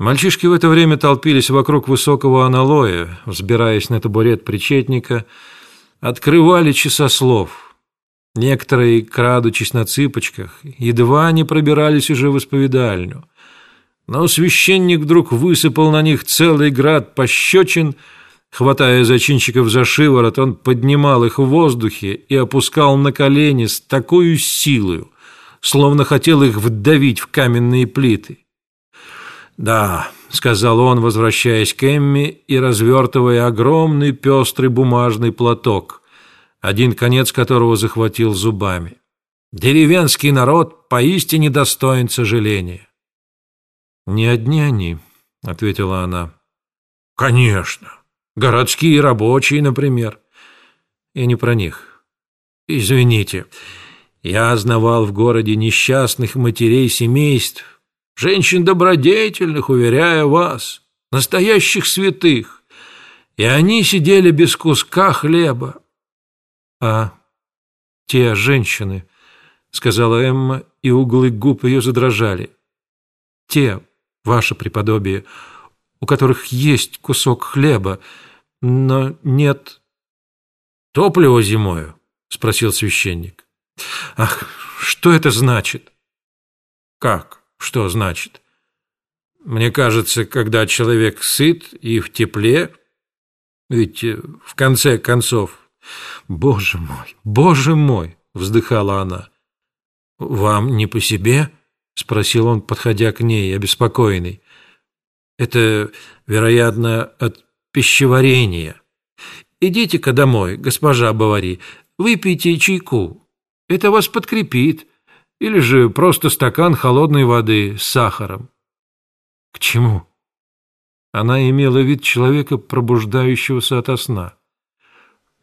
Мальчишки в это время толпились вокруг высокого аналоя, взбираясь на табурет причетника, открывали часослов. Некоторые, крадучись на цыпочках, едва не пробирались уже в исповедальню. Но священник вдруг высыпал на них целый град пощечин, хватая зачинщиков за шиворот, он поднимал их в воздухе и опускал на колени с такой силой, словно хотел их вдавить в каменные плиты. «Да», — сказал он, возвращаясь к Эмми и развертывая огромный пестрый бумажный платок, один конец которого захватил зубами. «Деревенский народ поистине достоин сожаления». «Не одни они», — ответила она. «Конечно. Городские рабочие, например. Я не про них. Извините, я знавал в городе несчастных матерей семейств, женщин добродетельных, уверяю вас, настоящих святых, и они сидели без куска хлеба. А те женщины, сказала Эмма, и углы губ ее задрожали. Те, ваше преподобие, у которых есть кусок хлеба, но нет топлива зимою, спросил священник. Ах, что это значит? Как? Что значит? Мне кажется, когда человек сыт и в тепле, ведь э, в конце концов... Боже мой, боже мой, вздыхала она. Вам не по себе? Спросил он, подходя к ней, обеспокоенный. Это, вероятно, от пищеварения. Идите-ка домой, госпожа Бавари, выпейте чайку. Это вас подкрепит. Или же просто стакан холодной воды с сахаром. К чему? Она имела вид человека, пробуждающегося ото сна.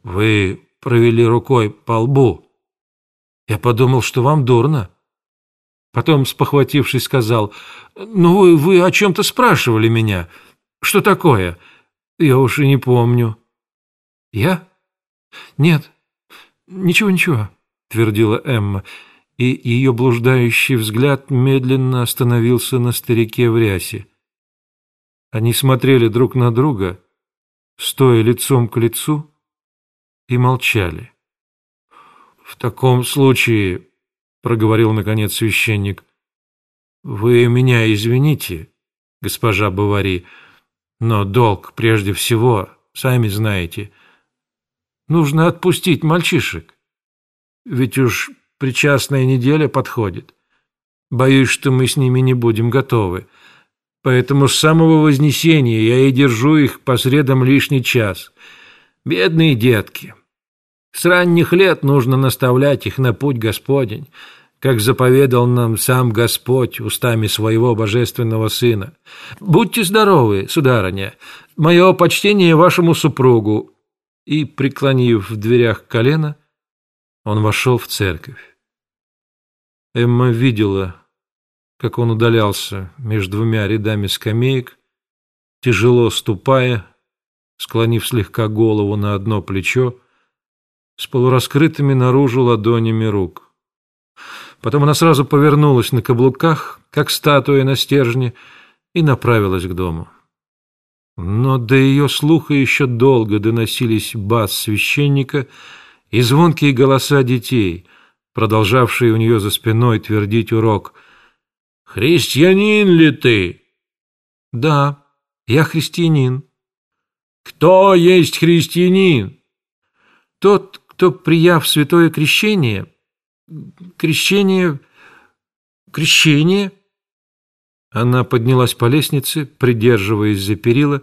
Вы провели рукой по лбу. Я подумал, что вам дурно. Потом, спохватившись, сказал, «Ну, вы, вы о чем-то спрашивали меня. Что такое? Я уж и не помню». «Я? Нет, ничего-ничего», — твердила Эмма и ее блуждающий взгляд медленно остановился на старике в рясе. Они смотрели друг на друга, стоя лицом к лицу, и молчали. «В таком случае», — проговорил наконец священник, — «вы меня извините, госпожа Бавари, но долг прежде всего, сами знаете, нужно отпустить мальчишек. Ведь уж Причастная неделя подходит. Боюсь, что мы с ними не будем готовы. Поэтому с самого Вознесения я и держу их по средам лишний час. Бедные детки. С ранних лет нужно наставлять их на путь Господень, как заповедал нам сам Господь устами своего божественного Сына. Будьте здоровы, сударыня. Мое почтение вашему супругу. И, преклонив в дверях колено, он вошел в церковь. Эмма видела, как он удалялся между двумя рядами скамеек, тяжело ступая, склонив слегка голову на одно плечо, с полураскрытыми наружу ладонями рук. Потом она сразу повернулась на каблуках, как статуя на стержне, и направилась к дому. Но до ее слуха еще долго доносились бас священника — и звонкие голоса детей, продолжавшие у нее за спиной твердить урок. «Христианин ли ты?» «Да, я христианин». «Кто есть христианин?» «Тот, кто, прияв святое крещение...» «Крещение... крещение...» Она поднялась по лестнице, придерживаясь за перила,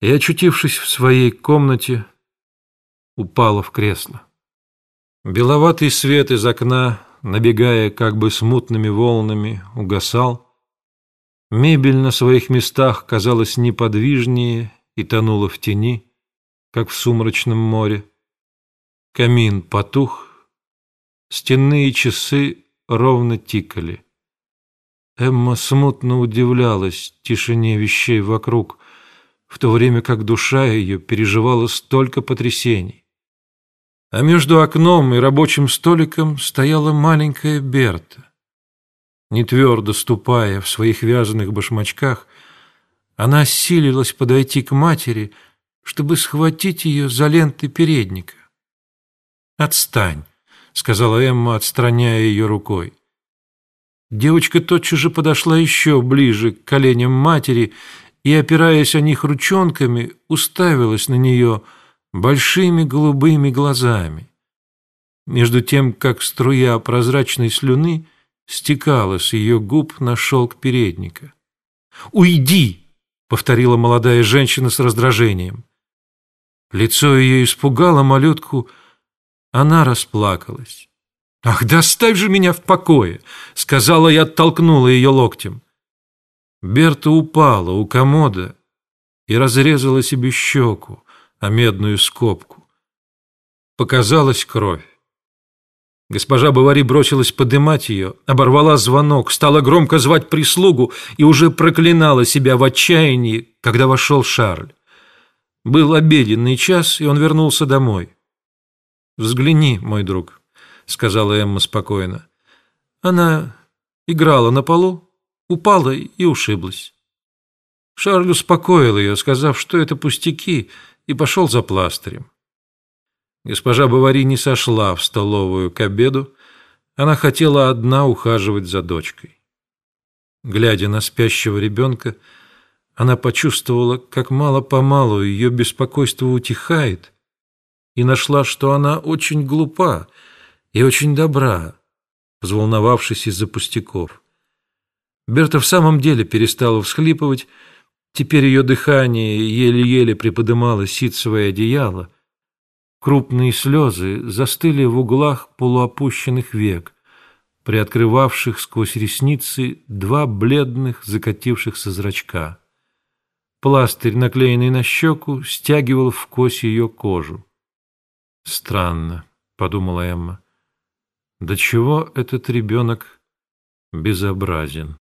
и, очутившись в своей комнате, упала в кресло. Беловатый свет из окна, набегая как бы смутными волнами, угасал. Мебель на своих местах казалась неподвижнее и тонула в тени, как в сумрачном море. Камин потух, стенные часы ровно тикали. Эмма смутно удивлялась тишине вещей вокруг, в то время как душа ее переживала столько потрясений. А между окном и рабочим столиком стояла маленькая Берта. Не твердо ступая в своих вязаных башмачках, она осилилась подойти к матери, чтобы схватить ее за ленты передника. «Отстань», — сказала Эмма, отстраняя ее рукой. Девочка тотчас же подошла еще ближе к коленям матери и, опираясь о них ручонками, уставилась на нее большими голубыми глазами. Между тем, как струя прозрачной слюны стекала с ее губ на шелк передника. «Уйди!» — повторила молодая женщина с раздражением. Лицо ее испугало малютку, она расплакалась. «Ах, да оставь же меня в покое!» — сказала и оттолкнула ее локтем. Берта упала у комода и разрезала себе щеку о медную скобку. Показалась кровь. Госпожа Бавари бросилась подымать ее, оборвала звонок, стала громко звать прислугу и уже проклинала себя в отчаянии, когда вошел Шарль. Был обеденный час, и он вернулся домой. «Взгляни, мой друг», — сказала Эмма спокойно. Она играла на полу, упала и ушиблась. Шарль успокоил ее, сказав, что это пустяки, и пошел за пластырем. Госпожа Бавари не сошла в столовую к обеду, она хотела одна ухаживать за дочкой. Глядя на спящего ребенка, она почувствовала, как мало-помалу ее беспокойство утихает, и нашла, что она очень глупа и очень добра, взволновавшись из-за пустяков. Берта в самом деле перестала всхлипывать, теперь ее дыхание еле-еле приподымало ситцевое одеяло, крупные слезы застыли в углах полуопущенных век, приоткрывавших сквозь ресницы два бледных закатившихся зрачка. Пластырь, наклеенный на щеку, стягивал в кось ее кожу. «Странно», — подумала Эмма, — «до чего этот ребенок безобразен?»